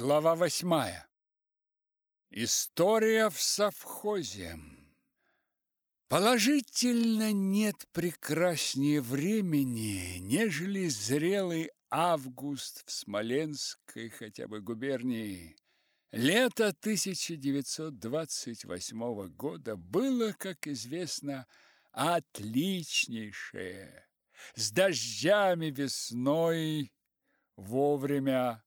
Глава восьмая. История в совхозе. Положительно нет прекраснее времени, нежели зрелый август в Смоленской хотя бы губернии. Лето 1928 года было, как известно, отличнейшее, с дождями весной вовремя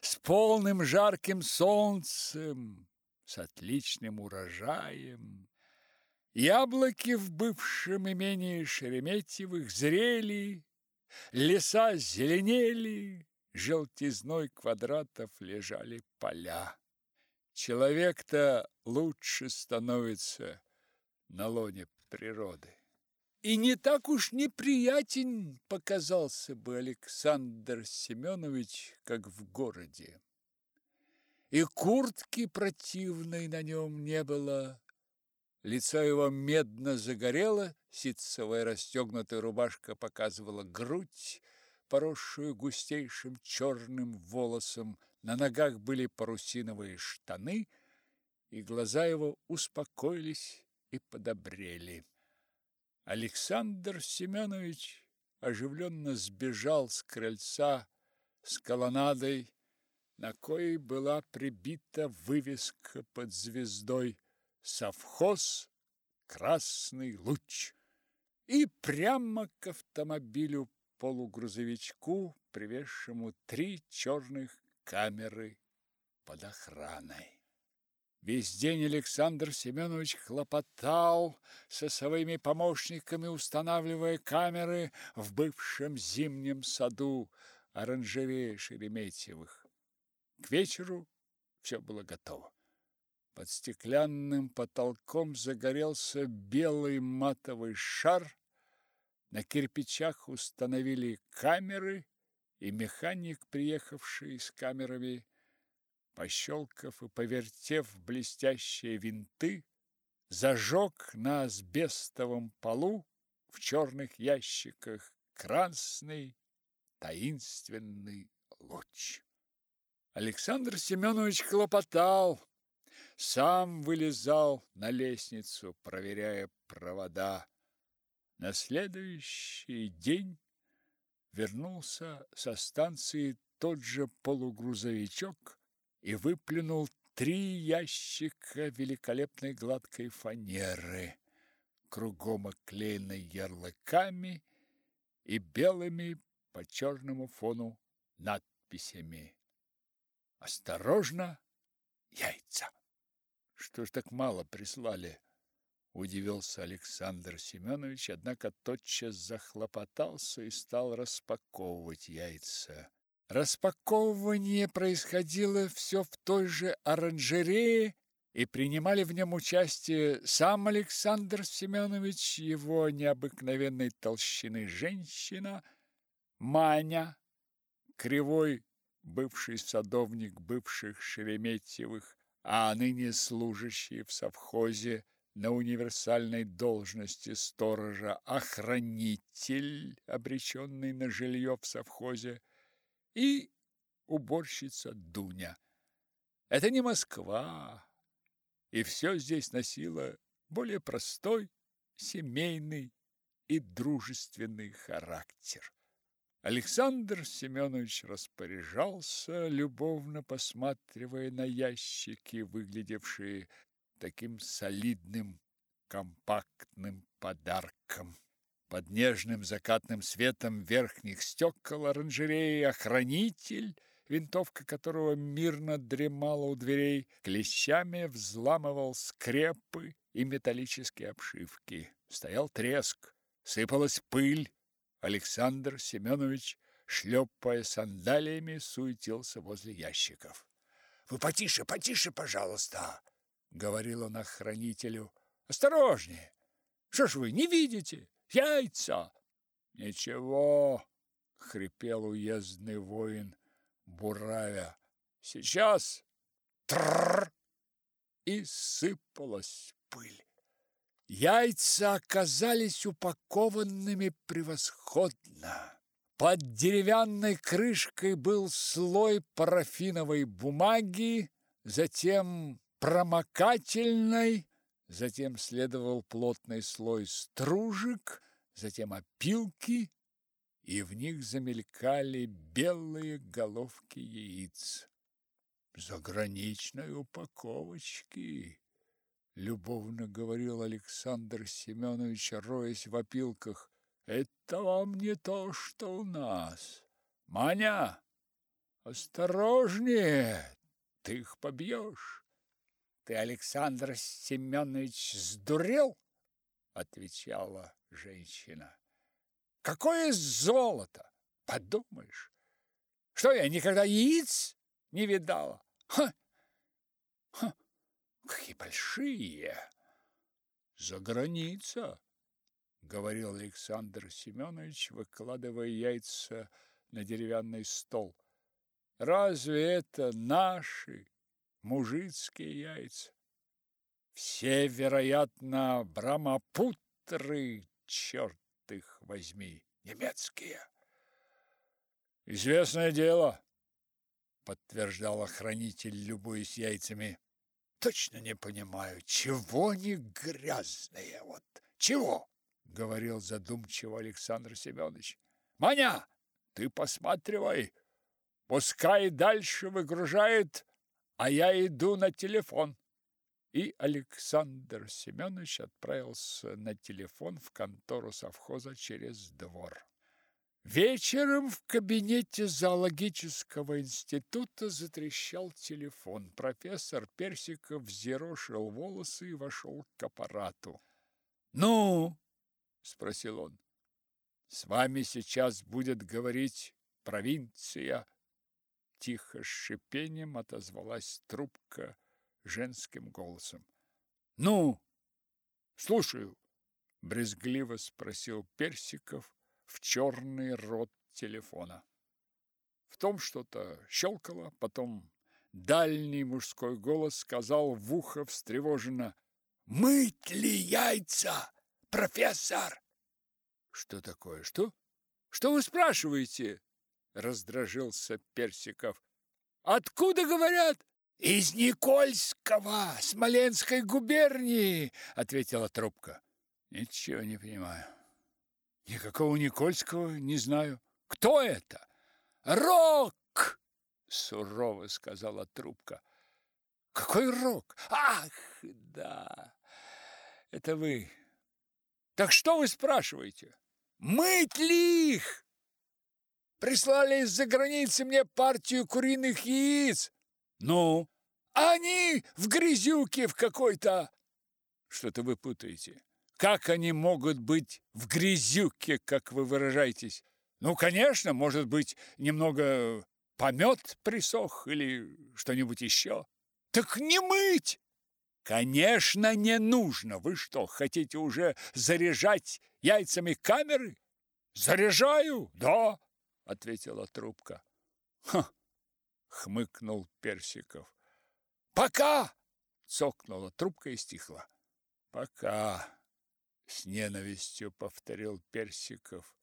с полным жарким солнцем, с отличным урожаем. Яблоки в бывшем имении Шереметьевых зрели, леса зеленели, желтизной квадратов лежали поля. Человек-то лучше становится на лоне природы. И не так уж неприятен показался бы Александр Семенович, как в городе. И куртки противной на нем не было, лицо его медно загорело, ситцевая расстегнутая рубашка показывала грудь, поросшую густейшим черным волосом, на ногах были парусиновые штаны, и глаза его успокоились и подобрели. Александр Семенович оживленно сбежал с крыльца с колоннадой, на коей была прибита вывеска под звездой «Совхоз Красный Луч» и прямо к автомобилю полугрузовичку, привезшему три черных камеры под охраной. Весь день Александр Семенович хлопотал со своими помощниками, устанавливая камеры в бывшем зимнем саду оранжереи Шереметьевых. К вечеру все было готово. Под стеклянным потолком загорелся белый матовый шар. На кирпичах установили камеры, и механик, приехавший с камерами, пощелкав и повертев блестящие винты, зажег на асбестовом полу в черных ящиках красный таинственный луч. Александр Семенович хлопотал, сам вылезал на лестницу, проверяя провода. На следующий день вернулся со станции тот же полугрузовичок, и выплюнул три ящика великолепной гладкой фанеры, кругом оклеенной ярлыками и белыми по черному фону надписями. Осторожно, яйца. Что ж так мало прислали? Удивился Александр Семенович, однако тотчас захлопотался и стал распаковывать яйца. Распаковывание происходило все в той же оранжерее, и принимали в нем участие сам Александр Семенович, его необыкновенной толщины женщина, Маня, кривой бывший садовник бывших Шереметьевых, а ныне служащий в совхозе на универсальной должности сторожа-охранитель, обреченный на жилье в совхозе, и уборщица Дуня. Это не Москва, и все здесь носило более простой, семейный и дружественный характер. Александр Семенович распоряжался, любовно посматривая на ящики, выглядевшие таким солидным, компактным подарком. Под нежным закатным светом верхних стекол оранжереи охранитель, винтовка которого мирно дремала у дверей, клещами взламывал скрепы и металлические обшивки. Стоял треск, сыпалась пыль. Александр Семенович, шлепая сандалиями, суетился возле ящиков. «Вы потише, потише, пожалуйста!» — говорил он охранителю. «Осторожнее! Что ж вы, не видите? Яйца! Ничего, хрипел уездный воин, буравя. Сейчас! Трррр! И сыпалась пыль. Яйца оказались упакованными превосходно. Под деревянной крышкой был слой парафиновой бумаги, затем промокательной, затем следовал плотный слой стружек, затем опилки, и в них замелькали белые головки яиц. Заграничной упаковочки, любовно говорил Александр Семенович, роясь в опилках. Это вам не то, что у нас. Маня, осторожнее, ты их побьешь. Ты, Александр Семенович, сдурел? отвечала женщина. Какое золото! Подумаешь, что я никогда яиц не видала. Ха! Ха! Какие большие! За граница, говорил Александр Семенович, выкладывая яйца на деревянный стол. Разве это наши мужицкие яйца? Все, вероятно, брамапутры, черт их возьми, немецкие. Известное дело, подтверждал охранитель, любуясь яйцами. Точно не понимаю, чего они грязные, вот чего, говорил задумчиво Александр Семенович. Маня, ты посматривай, пускай дальше выгружает, а я иду на телефон и Александр Семенович отправился на телефон в контору совхоза через двор. Вечером в кабинете зоологического института затрещал телефон. Профессор Персиков взъерошил волосы и вошел к аппарату. «Ну?» – спросил он. «С вами сейчас будет говорить провинция». Тихо шипением отозвалась трубка женским голосом. Ну, слушаю, брезгливо спросил Персиков в черный рот телефона. В том что-то щелкало, потом дальний мужской голос сказал в ухо встревоженно: "Мыть ли яйца, профессор?" Что такое? Что? Что вы спрашиваете? раздражился Персиков. Откуда говорят? Из Никольского, Смоленской губернии, ответила трубка. Ничего не понимаю. Никакого Никольского не знаю. Кто это? Рок, сурово сказала трубка. Какой рок? Ах, да. Это вы. Так что вы спрашиваете? Мыть ли их? Прислали из-за границы мне партию куриных яиц. Ну, они в грязюке в какой-то. Что-то вы путаете. Как они могут быть в грязюке, как вы выражаетесь? Ну, конечно, может быть, немного помет присох или что-нибудь еще. Так не мыть! Конечно, не нужно. Вы что, хотите уже заряжать яйцами камеры? Заряжаю, да, ответила трубка. Ха, хмыкнул Персиков. Пока! цокнула трубка и стихла. Пока! С ненавистью повторил Персиков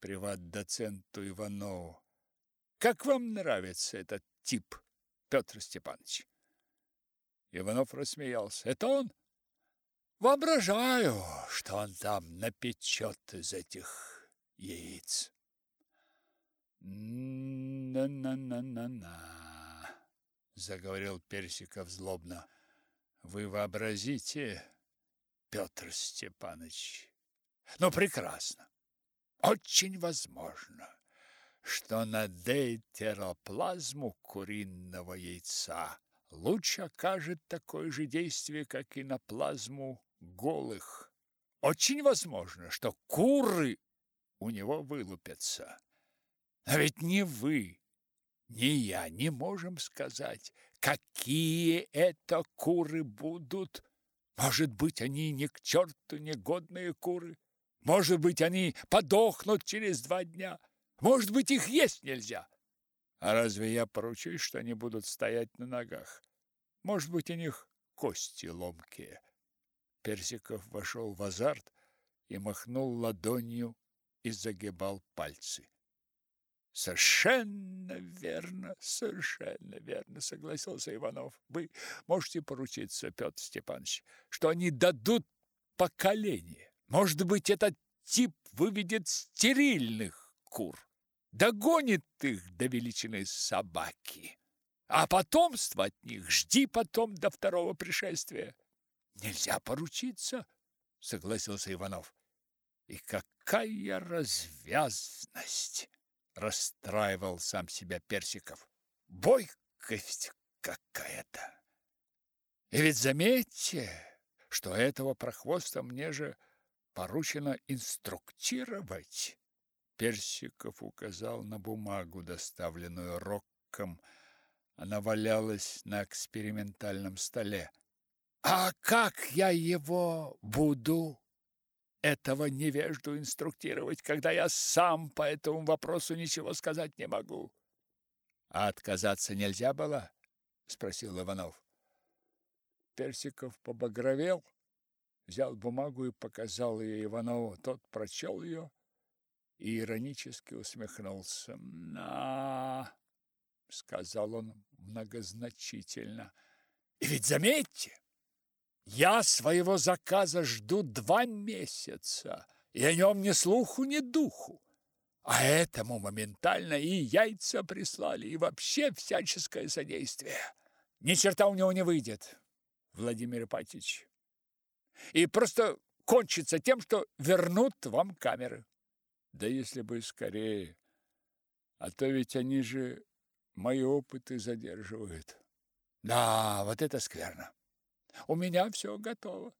приват-доценту Иванову. Как вам нравится этот тип, Петр Степанович? Иванов рассмеялся. Это он? Воображаю, что он там напечет из этих яиц. «На-на-на-на-на», — заговорил Персиков злобно. «Вы вообразите, Петр Степанович, ну, прекрасно, очень возможно, что на дейтероплазму куриного яйца луч окажет такое же действие, как и на плазму голых. Очень возможно, что куры у него вылупятся. А ведь не вы, ни я не можем сказать, какие это куры будут. Может быть, они ни к черту негодные куры. Может быть, они подохнут через два дня. Может быть, их есть нельзя. А разве я поручусь, что они будут стоять на ногах? Может быть, у них кости ломкие. Персиков вошел в азарт и махнул ладонью и загибал пальцы. Совершенно верно, совершенно верно, согласился Иванов. Вы можете поручиться, Петр Степанович, что они дадут поколение. Может быть, этот тип выведет стерильных кур, догонит их до величины собаки, а потомство от них жди потом до второго пришествия. Нельзя поручиться, согласился Иванов. И какая развязность! Расстраивал сам себя Персиков. Бойкость какая-то. И ведь заметьте, что этого прохвоста мне же поручено инструктировать. Персиков указал на бумагу, доставленную Рокком. Она валялась на экспериментальном столе. А как я его буду этого невежду инструктировать, когда я сам по этому вопросу ничего сказать не могу? А отказаться нельзя было? спросил Иванов. Персиков побагровел, взял бумагу и показал ее Иванову. Тот прочел ее и иронически усмехнулся. «На!» — сказал он многозначительно. «И ведь заметьте, я своего заказа жду два месяца, и о нем ни слуху, ни духу. А этому моментально и яйца прислали, и вообще всяческое содействие. Ни черта у него не выйдет, Владимир Ипатьевич. И просто кончится тем, что вернут вам камеры. Да если бы скорее. А то ведь они же мои опыты задерживают. Да, вот это скверно. У меня все готово.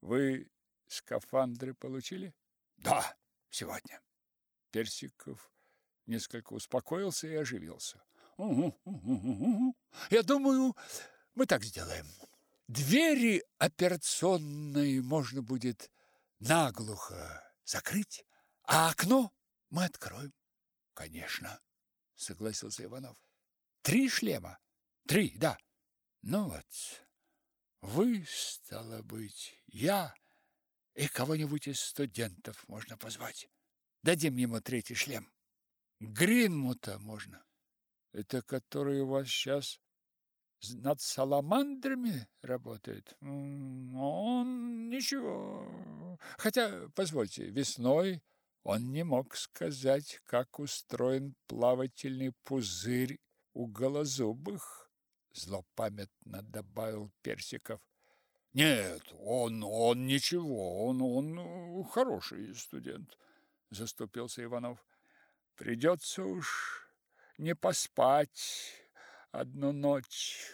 Вы скафандры получили? Да, сегодня. Персиков несколько успокоился и оживился. Угу, угу, угу. Я думаю, мы так сделаем. Двери операционной можно будет наглухо закрыть, а окно мы откроем. Конечно, согласился Иванов. Три шлема? Три, да. Ну вот, вы, стало быть, я и кого-нибудь из студентов можно позвать. Дадим ему третий шлем. Гринмута можно. Это который у вас сейчас над саламандрами работает? Он ничего. Хотя, позвольте, весной он не мог сказать, как устроен плавательный пузырь у голозубых злопамятно добавил Персиков. Нет, он он ничего, он он э, хороший студент, заступился Иванов. Придется уж не поспать одну ночь,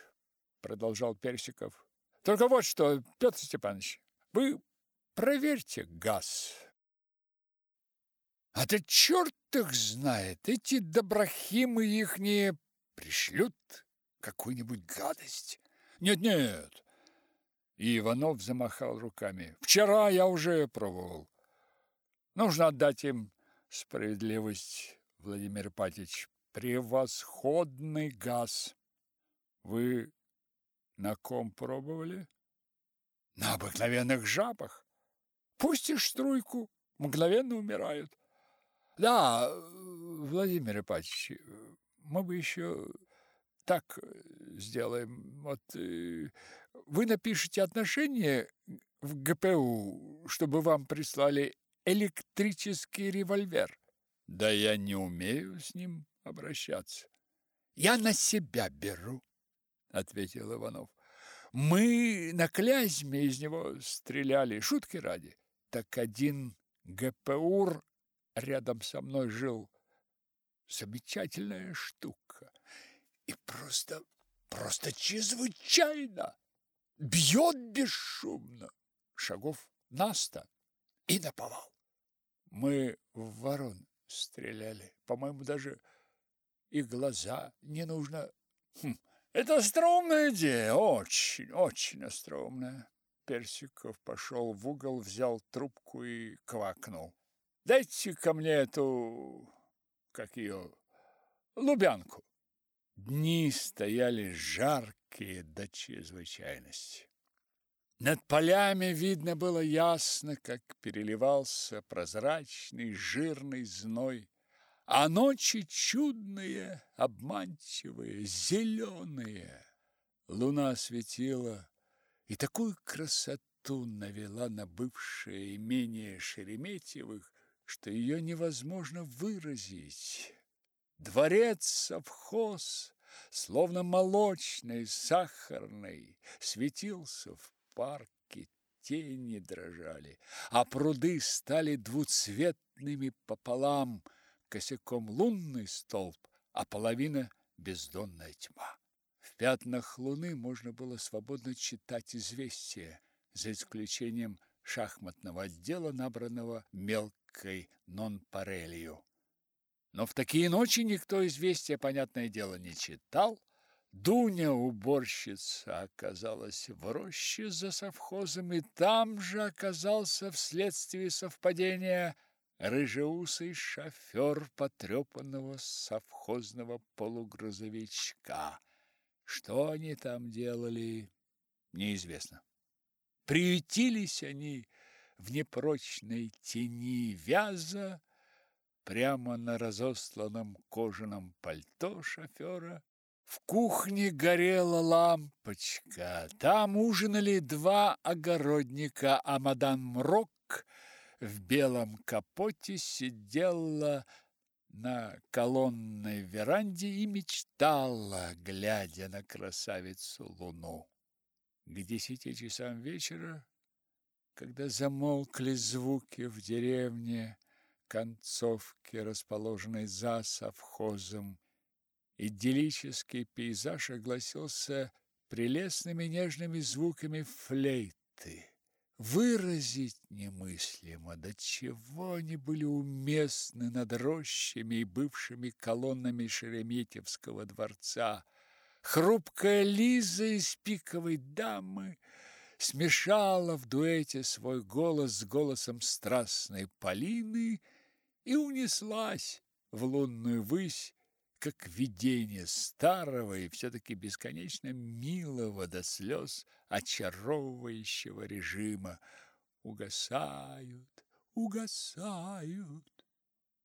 продолжал Персиков. Только вот что, Петр Степанович, вы проверьте газ. А ты черт их знает, эти доброхимы их не пришлют какую-нибудь гадость. Нет-нет. И Иванов замахал руками. Вчера я уже пробовал. Нужно отдать им справедливость, Владимир Патич. Превосходный газ. Вы на ком пробовали? На обыкновенных жабах. Пустишь струйку, мгновенно умирают. Да, Владимир Ипатьевич, мы бы еще так э, сделаем. Вот э, вы напишите отношение в ГПУ, чтобы вам прислали электрический револьвер. Да я не умею с ним обращаться. Я на себя беру, ответил Иванов. Мы на Клязьме из него стреляли, шутки ради. Так один ГПУр рядом со мной жил. Замечательная штука и просто, просто чрезвычайно. Бьет бесшумно, шагов наста и наповал. Мы в ворон стреляли, по-моему, даже и глаза не нужно. Хм, это остроумная идея, очень, очень остроумная. Персиков пошел в угол, взял трубку и квакнул. Дайте ко мне эту, как ее, лубянку. Дни стояли жаркие до чрезвычайности. Над полями видно было ясно, как переливался прозрачный жирный зной, а ночи чудные, обманчивые, зеленые. Луна светила и такую красоту навела на бывшее имение Шереметьевых, что ее невозможно выразить. Дворец совхоз, словно молочный, сахарный, светился в парке, тени дрожали, а пруды стали двуцветными пополам, косяком лунный столб, а половина бездонная тьма. В пятнах луны можно было свободно читать известия, за исключением шахматного отдела, набранного мелкой нонпарелью. Но в такие ночи никто известия, понятное дело, не читал. Дуня, уборщица, оказалась в роще за совхозом, и там же оказался вследствие совпадения рыжеусый шофер потрепанного совхозного полугрузовичка. Что они там делали, неизвестно. Приютились они в непрочной тени вяза, прямо на разосланном кожаном пальто шофера. В кухне горела лампочка. Там ужинали два огородника, а мадам Рок в белом капоте сидела на колонной веранде и мечтала, глядя на красавицу Луну. К десяти часам вечера, когда замолкли звуки в деревне, концовке, расположенной за совхозом, идиллический пейзаж огласился прелестными нежными звуками флейты. Выразить немыслимо, до чего они были уместны над рощами и бывшими колоннами Шереметьевского дворца. Хрупкая Лиза из пиковой дамы смешала в дуэте свой голос с голосом страстной Полины и унеслась в лунную высь, как видение старого и все-таки бесконечно милого до слез очаровывающего режима. Угасают, угасают,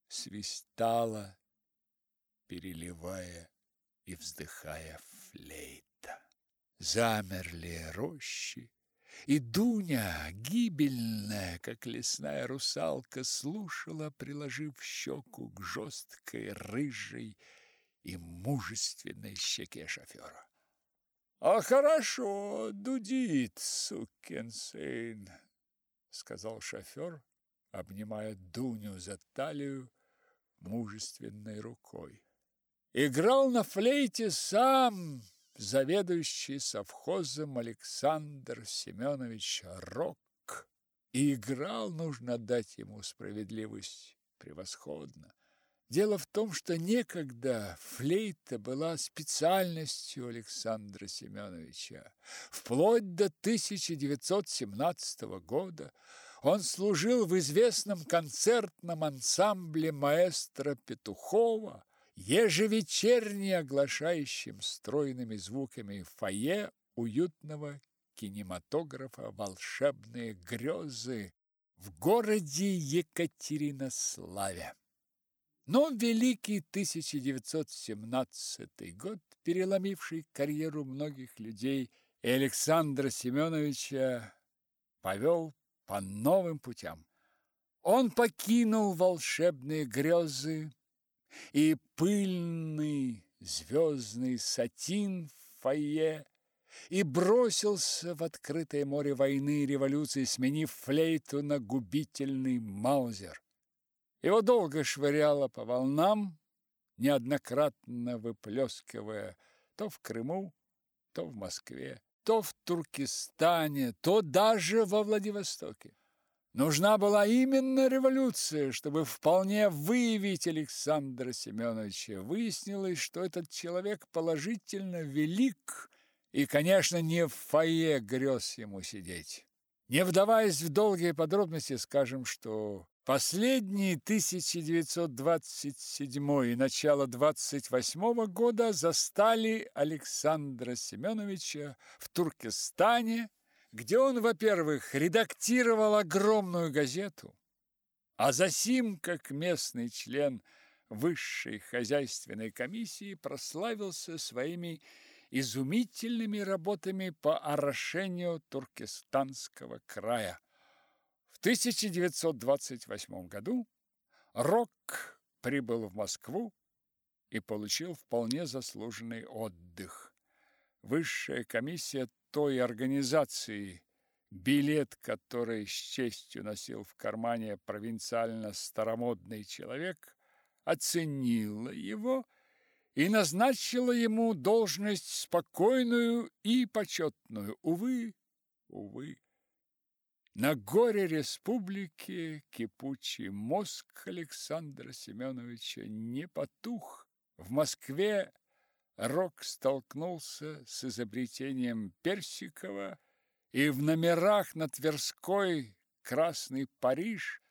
свистала, переливая и вздыхая флейта. Замерли рощи, и Дуня, гибельная, как лесная русалка, слушала, приложив щеку к жесткой, рыжей и мужественной щеке шофера. «А хорошо, дудит, сукин сын!» — сказал шофер, обнимая Дуню за талию мужественной рукой. Играл на флейте сам заведующий совхозом Александр Семенович Рок. И играл, нужно дать ему справедливость, превосходно. Дело в том, что некогда флейта была специальностью Александра Семеновича. Вплоть до 1917 года он служил в известном концертном ансамбле маэстро Петухова, ежевечерне оглашающим стройными звуками фойе уютного кинематографа «Волшебные грезы» в городе Екатеринославе. Но великий 1917 год, переломивший карьеру многих людей, и Александра Семеновича повел по новым путям. Он покинул волшебные грезы, и пыльный звездный сатин в фойе, и бросился в открытое море войны и революции, сменив флейту на губительный маузер. Его долго швыряло по волнам, неоднократно выплескивая то в Крыму, то в Москве, то в Туркестане, то даже во Владивостоке. Нужна была именно революция, чтобы вполне выявить Александра Семеновича. Выяснилось, что этот человек положительно велик, и, конечно, не в фойе грез ему сидеть. Не вдаваясь в долгие подробности, скажем, что последние 1927 и начало 28 года застали Александра Семеновича в Туркестане, где он, во-первых, редактировал огромную газету, а засим, как местный член высшей хозяйственной комиссии прославился своими изумительными работами по орошению Туркестанского края. В 1928 году Рок прибыл в Москву и получил вполне заслуженный отдых. Высшая комиссия той организации, билет которой с честью носил в кармане провинциально-старомодный человек, оценила его и назначила ему должность спокойную и почетную. Увы, увы. На горе республики кипучий мозг Александра Семеновича не потух. В Москве Рок столкнулся с изобретением Персикова, и в номерах на Тверской «Красный Париж»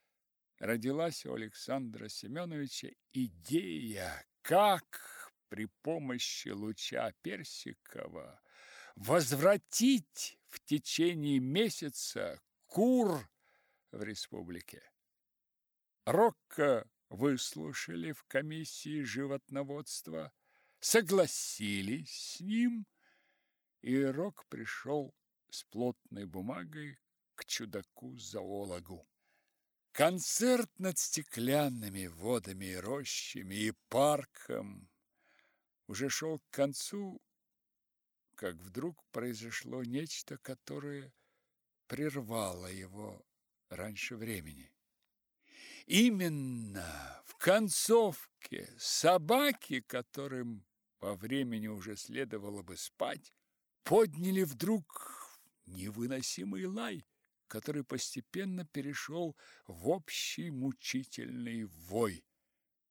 родилась у Александра Семеновича идея, как при помощи луча Персикова возвратить в течение месяца кур в республике. Рокко выслушали в комиссии животноводства, согласились с ним, и Рок пришел с плотной бумагой к чудаку-зоологу. Концерт над стеклянными водами и рощами и парком уже шел к концу, как вдруг произошло нечто, которое прервало его раньше времени. Именно в концовке собаки, которым по времени уже следовало бы спать, подняли вдруг невыносимый лай, который постепенно перешел в общий мучительный вой.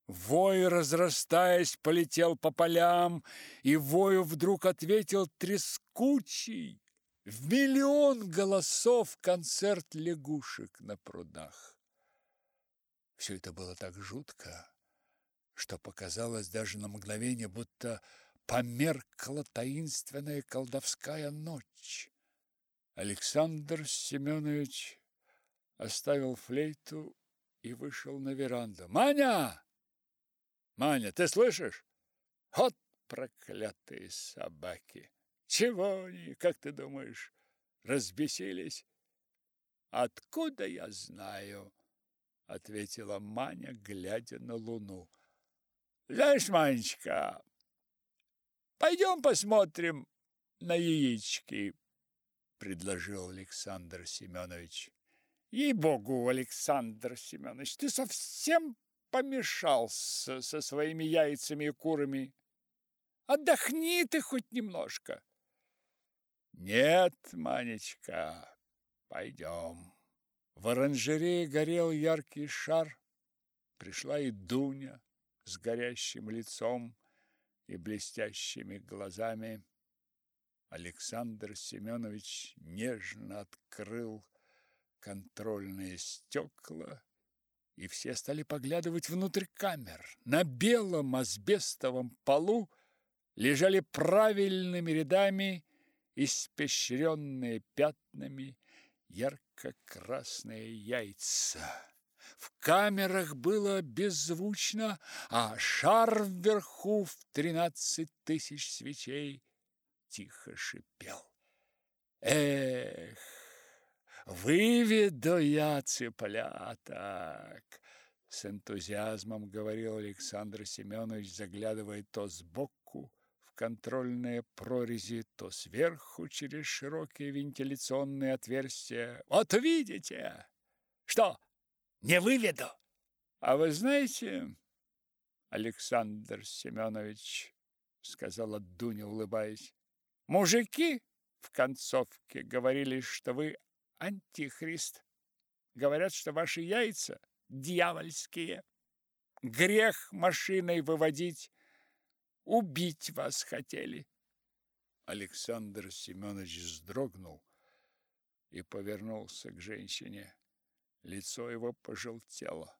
Вой, разрастаясь, полетел по полям, и вою вдруг ответил трескучий, в миллион голосов концерт лягушек на прудах. Все это было так жутко, что показалось даже на мгновение, будто померкла таинственная колдовская ночь. Александр Семенович оставил флейту и вышел на веранду. «Маня! Маня, ты слышишь? Вот проклятые собаки! Чего они, как ты думаешь, разбесились?» «Откуда я знаю?» — ответила Маня, глядя на луну. «Знаешь, Манечка, пойдем посмотрим на яички», — предложил Александр Семенович. «Ей-богу, Александр Семенович, ты совсем помешался со своими яйцами и курами. Отдохни ты хоть немножко». «Нет, Манечка, пойдем». В оранжерее горел яркий шар. Пришла и Дуня с горящим лицом и блестящими глазами. Александр Семенович нежно открыл контрольные стекла, и все стали поглядывать внутрь камер. На белом асбестовом полу лежали правильными рядами испещренные пятнами ярко-красные яйца. В камерах было беззвучно, а шар вверху в тринадцать тысяч свечей тихо шипел. Эх, выведу я цыпляток! С энтузиазмом говорил Александр Семенович, заглядывая то сбоку, контрольные прорези, то сверху через широкие вентиляционные отверстия. Вот видите? Что, не выведу? А вы знаете, Александр Семенович, сказала Дуня, улыбаясь, мужики в концовке говорили, что вы антихрист. Говорят, что ваши яйца дьявольские. Грех машиной выводить Убить вас хотели. Александр Семенович вздрогнул и повернулся к женщине. Лицо его пожелтело.